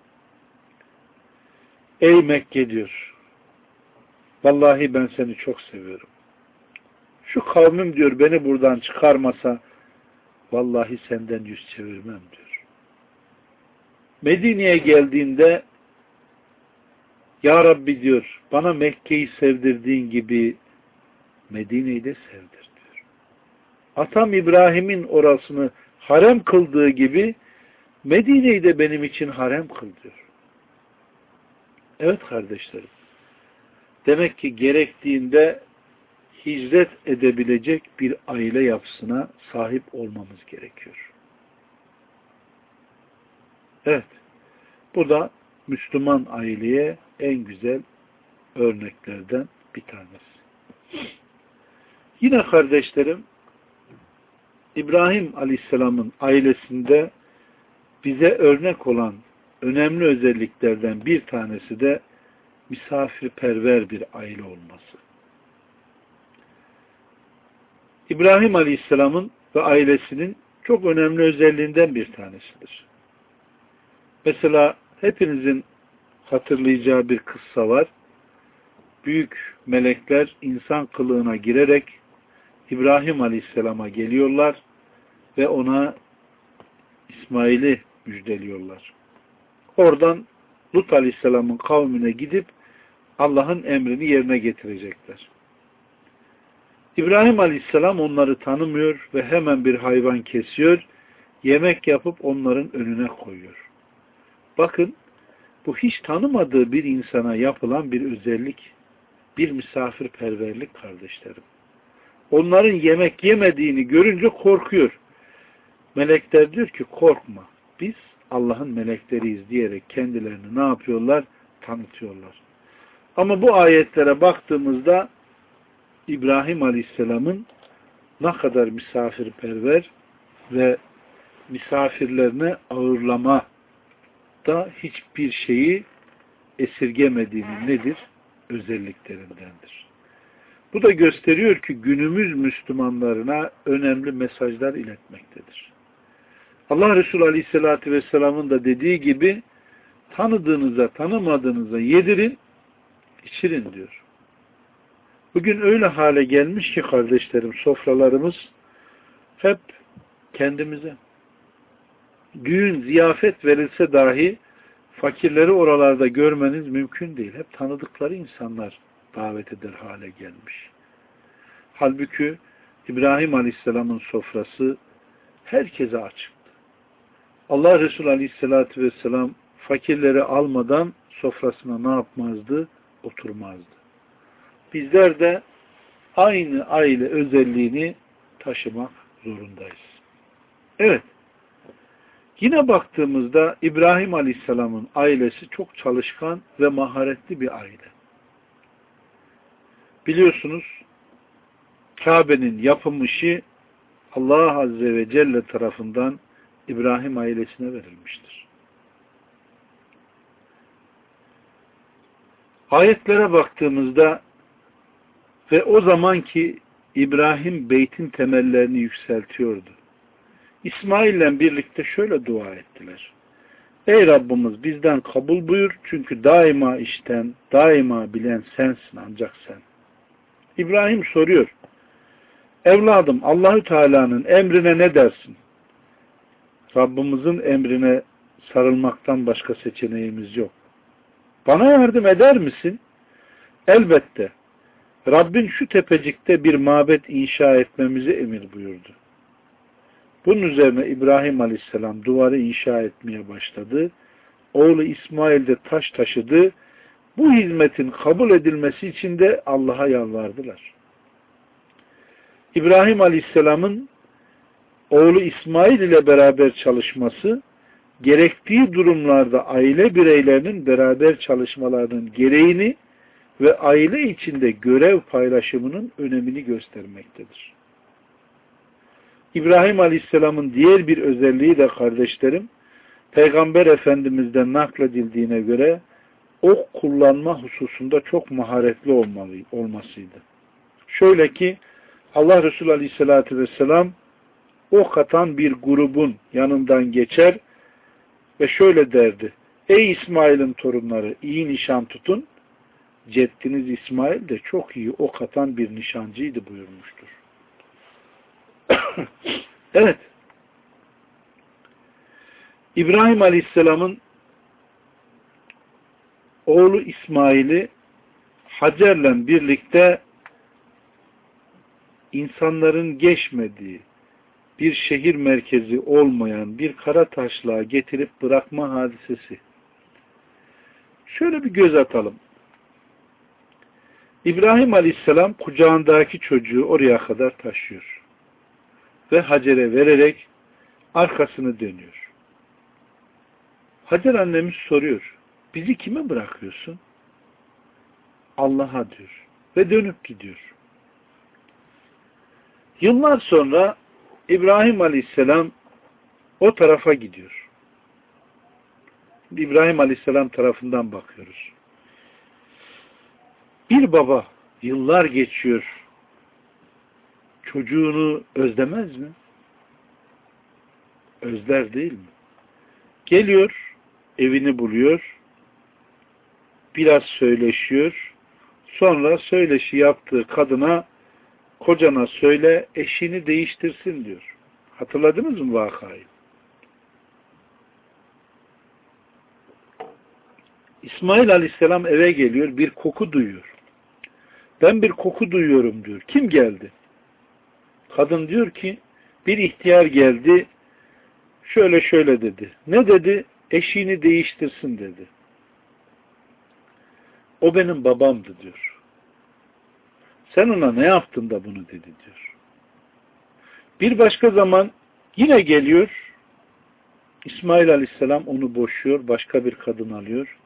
Ey Mekke diyor, vallahi ben seni çok seviyorum. Şu kavmim diyor beni buradan çıkarmasa vallahi senden yüz çevirmem diyor. Medine'ye geldiğinde Ya Rabbi diyor bana Mekke'yi sevdirdiğin gibi Medine'yi de sevdir diyor. Atam İbrahim'in orasını harem kıldığı gibi Medine'yi de benim için harem kıl diyor. Evet kardeşlerim. Demek ki gerektiğinde hicret edebilecek bir aile yapısına sahip olmamız gerekiyor. Evet. Bu da Müslüman aileye en güzel örneklerden bir tanesi. Yine kardeşlerim İbrahim Aleyhisselam'ın ailesinde bize örnek olan önemli özelliklerden bir tanesi de misafirperver bir aile olması. İbrahim Aleyhisselam'ın ve ailesinin çok önemli özelliğinden bir tanesidir. Mesela hepinizin hatırlayacağı bir kıssa var. Büyük melekler insan kılığına girerek İbrahim Aleyhisselam'a geliyorlar ve ona İsmail'i müjdeliyorlar. Oradan Lut Aleyhisselam'ın kavmine gidip Allah'ın emrini yerine getirecekler. İbrahim Aleyhisselam onları tanımıyor ve hemen bir hayvan kesiyor, yemek yapıp onların önüne koyuyor. Bakın, bu hiç tanımadığı bir insana yapılan bir özellik, bir misafirperverlik kardeşlerim. Onların yemek yemediğini görünce korkuyor. Melekler diyor ki korkma. Biz Allah'ın melekleriyiz diyerek kendilerini ne yapıyorlar? Tanıtıyorlar. Ama bu ayetlere baktığımızda İbrahim Aleyhisselam'ın ne kadar misafirperver ve misafirlerini ağırlama da hiçbir şeyi esirgemediğini nedir? özelliklerindendir. Bu da gösteriyor ki günümüz Müslümanlarına önemli mesajlar iletmektedir. Allah Resulü Aleyhisselatü Vesselam'ın da dediği gibi tanıdığınıza tanımadığınıza yedirin, içirin diyor. Bugün öyle hale gelmiş ki kardeşlerim sofralarımız hep kendimize. Düğün, ziyafet verilse dahi fakirleri oralarda görmeniz mümkün değil. Hep tanıdıkları insanlar davet eder hale gelmiş. Halbuki İbrahim Aleyhisselam'ın sofrası herkese açıktı. Allah Resulü Aleyhisselatü Vesselam fakirleri almadan sofrasına ne yapmazdı? Oturmazdı. Bizler de aynı aile özelliğini taşımak zorundayız. Evet. Yine baktığımızda İbrahim Aleyhisselam'ın ailesi çok çalışkan ve maharetli bir aile. Biliyorsunuz Kabe'nin yapım işi Allah Azze ve Celle tarafından İbrahim ailesine verilmiştir. Ayetlere baktığımızda ve o zamanki İbrahim beytin temellerini yükseltiyordu. İsmail ile birlikte şöyle dua ettiler. Ey Rabbimiz bizden kabul buyur çünkü daima işten, daima bilen sensin ancak sen. İbrahim soruyor. Evladım Allahü Teala'nın emrine ne dersin? Rabbimizin emrine sarılmaktan başka seçeneğimiz yok. Bana yardım eder misin? Elbette. Rabbin şu tepecikte bir mabet inşa etmemizi emir buyurdu. Bunun üzerine İbrahim Aleyhisselam duvarı inşa etmeye başladı. Oğlu İsmail de taş taşıdı. Bu hizmetin kabul edilmesi için de Allah'a yalvardılar. İbrahim Aleyhisselam'ın oğlu İsmail ile beraber çalışması, gerektiği durumlarda aile bireylerinin beraber çalışmalarının gereğini ve aile içinde görev paylaşımının önemini göstermektedir. İbrahim Aleyhisselam'ın diğer bir özelliği de kardeşlerim, Peygamber Efendimiz'den nakledildiğine göre ok kullanma hususunda çok maharetli olmalı, olmasıydı. Şöyle ki Allah Resulü Aleyhisselatü Vesselam ok atan bir grubun yanından geçer ve şöyle derdi. Ey İsmail'in torunları iyi nişan tutun. Ceddiniz İsmail de çok iyi ok atan bir nişancıydı buyurmuştur. evet. İbrahim Aleyhisselam'ın oğlu İsmail'i Hacer'le birlikte insanların geçmediği bir şehir merkezi olmayan bir kara taşlığa getirip bırakma hadisesi. Şöyle bir göz atalım. İbrahim Aleyhisselam kucağındaki çocuğu oraya kadar taşıyor. Ve Hacer'e vererek arkasını dönüyor. Hacer annemiz soruyor. Bizi kime bırakıyorsun? Allah'a diyor. Ve dönüp gidiyor. Yıllar sonra İbrahim Aleyhisselam o tarafa gidiyor. İbrahim Aleyhisselam tarafından bakıyoruz. Bir baba yıllar geçiyor çocuğunu özlemez mi? Özler değil mi? Geliyor, evini buluyor, biraz söyleşiyor, sonra söyleşi yaptığı kadına kocana söyle eşini değiştirsin diyor. Hatırladınız mı vakayı? İsmail aleyhisselam eve geliyor bir koku duyuyor. Ben bir koku duyuyorum diyor. Kim geldi? Kadın diyor ki bir ihtiyar geldi şöyle şöyle dedi. Ne dedi? Eşiğini değiştirsin dedi. O benim babamdı diyor. Sen ona ne yaptın da bunu dedi diyor. Bir başka zaman yine geliyor İsmail Aleyhisselam onu boşuyor, başka bir kadın alıyor.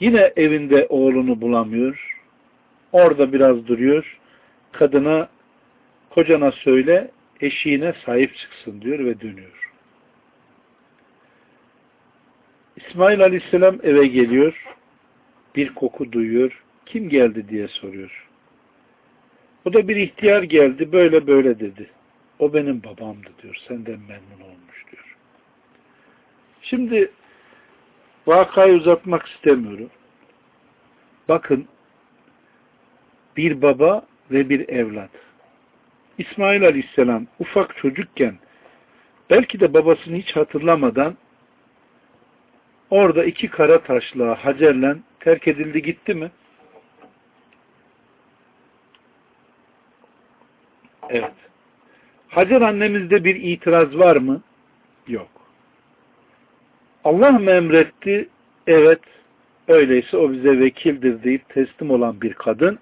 Yine evinde oğlunu bulamıyor. Orada biraz duruyor. Kadına kocana söyle eşiğine sahip çıksın diyor ve dönüyor. İsmail Aleyhisselam eve geliyor. Bir koku duyuyor. Kim geldi diye soruyor. O da bir ihtiyar geldi böyle böyle dedi. O benim babamdı diyor. Senden memnun olmuş diyor. Şimdi vakayı uzatmak istemiyorum. Bakın bir baba ve bir evlat. İsmail Aleyhisselam ufak çocukken belki de babasını hiç hatırlamadan orada iki kara taşla Hacer'le terk edildi gitti mi? Evet. Hacer annemizde bir itiraz var mı? Yok. Allah mı emretti? Evet. Öyleyse o bize vekildir deyip teslim olan bir kadın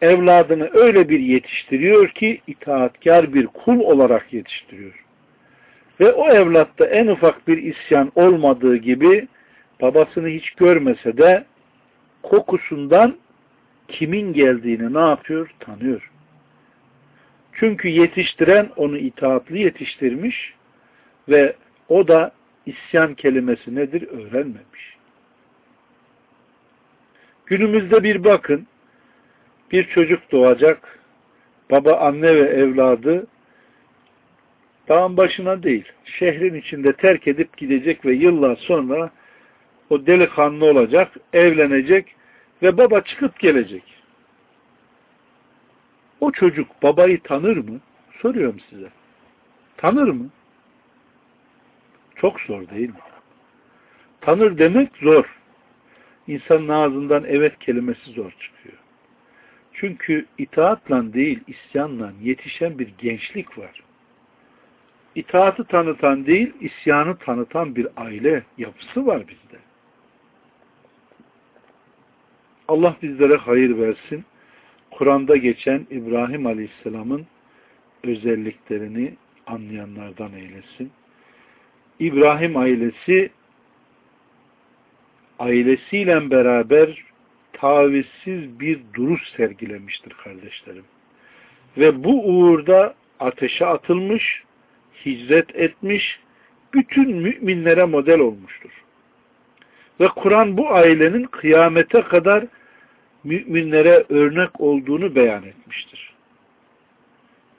evladını öyle bir yetiştiriyor ki itaatkar bir kul olarak yetiştiriyor. Ve o evlatta en ufak bir isyan olmadığı gibi babasını hiç görmese de kokusundan kimin geldiğini ne yapıyor? Tanıyor. Çünkü yetiştiren onu itaatli yetiştirmiş ve o da isyan kelimesi nedir öğrenmemiş. Günümüzde bir bakın, bir çocuk doğacak, baba, anne ve evladı dağın başına değil, şehrin içinde terk edip gidecek ve yıllar sonra o delikanlı olacak, evlenecek ve baba çıkıp gelecek. O çocuk babayı tanır mı? Soruyorum size. Tanır mı? Çok zor değil mi? Tanır demek zor. İnsanın ağzından evet kelimesi zor çıkıyor. Çünkü itaatla değil isyanla yetişen bir gençlik var. İtaatı tanıtan değil isyanı tanıtan bir aile yapısı var bizde. Allah bizlere hayır versin. Kur'an'da geçen İbrahim Aleyhisselam'ın özelliklerini anlayanlardan eylesin. İbrahim ailesi ailesiyle beraber tavizsiz bir duruş sergilemiştir kardeşlerim. Ve bu uğurda ateşe atılmış, hicret etmiş, bütün müminlere model olmuştur. Ve Kur'an bu ailenin kıyamete kadar müminlere örnek olduğunu beyan etmiştir.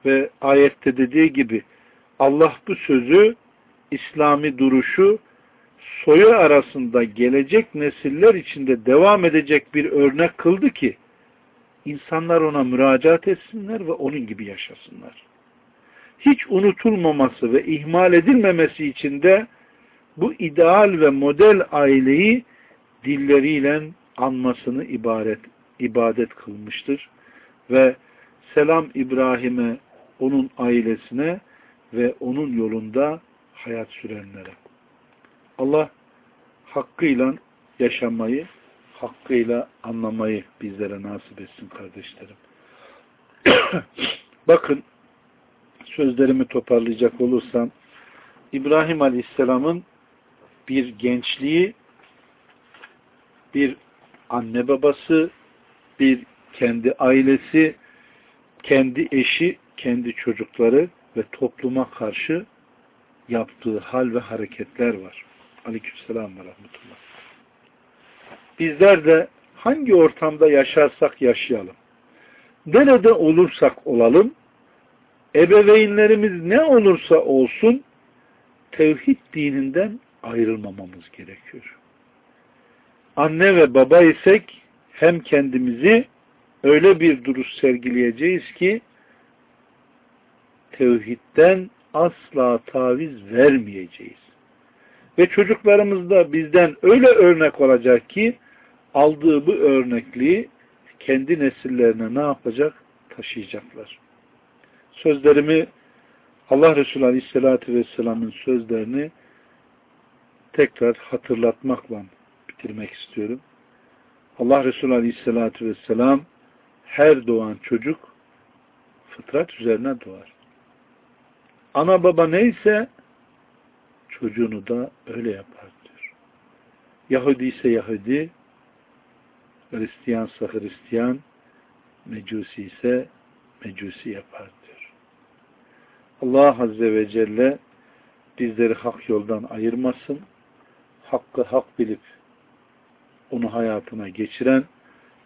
Ve ayette dediği gibi Allah bu sözü İslami duruşu soyu arasında gelecek nesiller içinde devam edecek bir örnek kıldı ki insanlar ona müracaat etsinler ve onun gibi yaşasınlar. Hiç unutulmaması ve ihmal edilmemesi için de bu ideal ve model aileyi dilleriyle anmasını ibaret, ibadet kılmıştır. Ve selam İbrahim'e, onun ailesine ve onun yolunda hayat sürenlere. Allah hakkıyla yaşamayı, hakkıyla anlamayı bizlere nasip etsin kardeşlerim. Bakın sözlerimi toparlayacak olursam İbrahim Aleyhisselam'ın bir gençliği, bir anne babası, bir kendi ailesi, kendi eşi, kendi çocukları ve topluma karşı yaptığı hal ve hareketler var. Aleykümselam ve rahmetullah. Bizler de hangi ortamda yaşarsak yaşayalım, nerede olursak olalım, ebeveynlerimiz ne olursa olsun, tevhid dininden ayrılmamamız gerekiyor. Anne ve baba isek hem kendimizi öyle bir duruş sergileyeceğiz ki tevhidden asla taviz vermeyeceğiz. Ve çocuklarımız da bizden öyle örnek olacak ki aldığı bu örnekliği kendi nesillerine ne yapacak? Taşıyacaklar. Sözlerimi Allah Resulü Aleyhisselatü Vesselam'ın sözlerini tekrar hatırlatmakla bitirmek istiyorum. Allah Resulü Aleyhisselatü Vesselam her doğan çocuk fıtrat üzerine doğar. Ana baba neyse çocuğunu da öyle yapar diyor. Yahudi ise Yahudi, Hristiyansa Hristiyan, Mecusi ise Mecusi yapar diyor. Allah Azze ve Celle bizleri hak yoldan ayırmasın, hakkı hak bilip onu hayatına geçiren,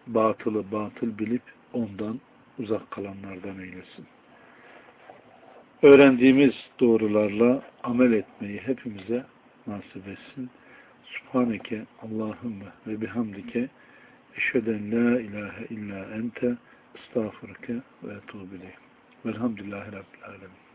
batılı batıl bilip ondan uzak kalanlardan eylesin. Öğrendiğimiz doğrularla amel etmeyi hepimize nasip etsin. Subhaneke Allahümme ve bihamdike eşheden la ilahe illa ente estağfurke ve etubu ileyh. Velhamdülillahi Rabbil Alemin.